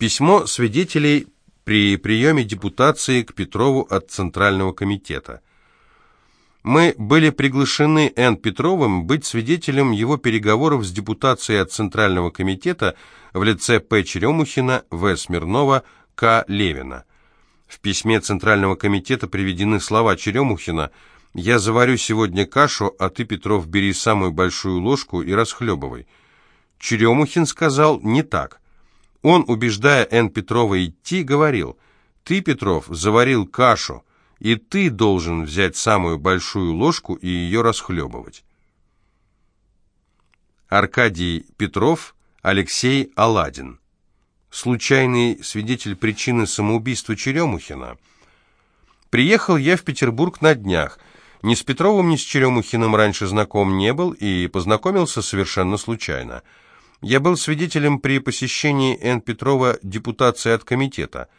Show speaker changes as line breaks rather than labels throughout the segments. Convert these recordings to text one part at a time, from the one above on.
Письмо свидетелей при приеме депутации к Петрову от Центрального комитета. Мы были приглашены Н. Петровым быть свидетелем его переговоров с депутацией от Центрального комитета в лице П. Черемухина, В. Смирнова, К. Левина. В письме Центрального комитета приведены слова Черемухина «Я заварю сегодня кашу, а ты, Петров, бери самую большую ложку и расхлебывай». Черемухин сказал не так. Он, убеждая Н. Петрова идти, говорил «Ты, Петров, заварил кашу, и ты должен взять самую большую ложку и ее расхлебывать. Аркадий Петров, Алексей Аладин. Случайный свидетель причины самоубийства Черемухина. Приехал я в Петербург на днях. Ни с Петровым, ни с Черемухиным раньше знаком не был и познакомился совершенно случайно. Я был свидетелем при посещении Н. Петрова депутации от комитета –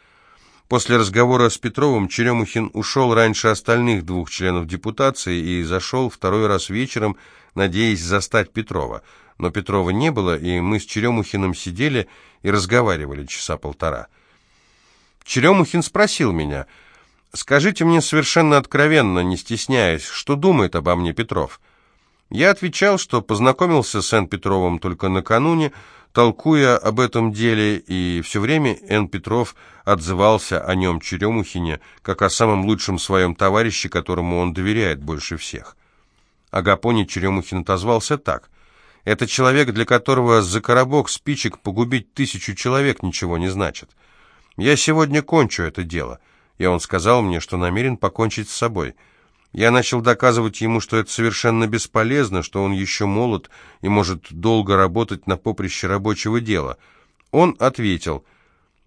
После разговора с Петровым Черемухин ушел раньше остальных двух членов депутации и зашел второй раз вечером, надеясь застать Петрова. Но Петрова не было, и мы с Черемухиным сидели и разговаривали часа полтора. Черемухин спросил меня, «Скажите мне совершенно откровенно, не стесняясь, что думает обо мне Петров?» Я отвечал, что познакомился с Н. Петровым только накануне, толкуя об этом деле, и все время Н. Петров отзывался о нем Черемухине, как о самом лучшем своем товарище, которому он доверяет больше всех. Агапоне Черемухин отозвался так. «Это человек, для которого за коробок спичек погубить тысячу человек ничего не значит. Я сегодня кончу это дело». И он сказал мне, что намерен покончить с собой – я начал доказывать ему, что это совершенно бесполезно, что он еще молод и может долго работать на поприще рабочего дела. Он ответил,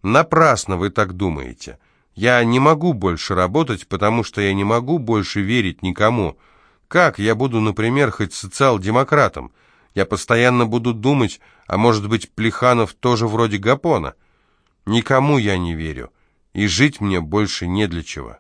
«Напрасно вы так думаете. Я не могу больше работать, потому что я не могу больше верить никому. Как я буду, например, хоть социал-демократом? Я постоянно буду думать, а может быть, Плеханов тоже вроде Гапона? Никому я не верю, и жить мне больше не для чего».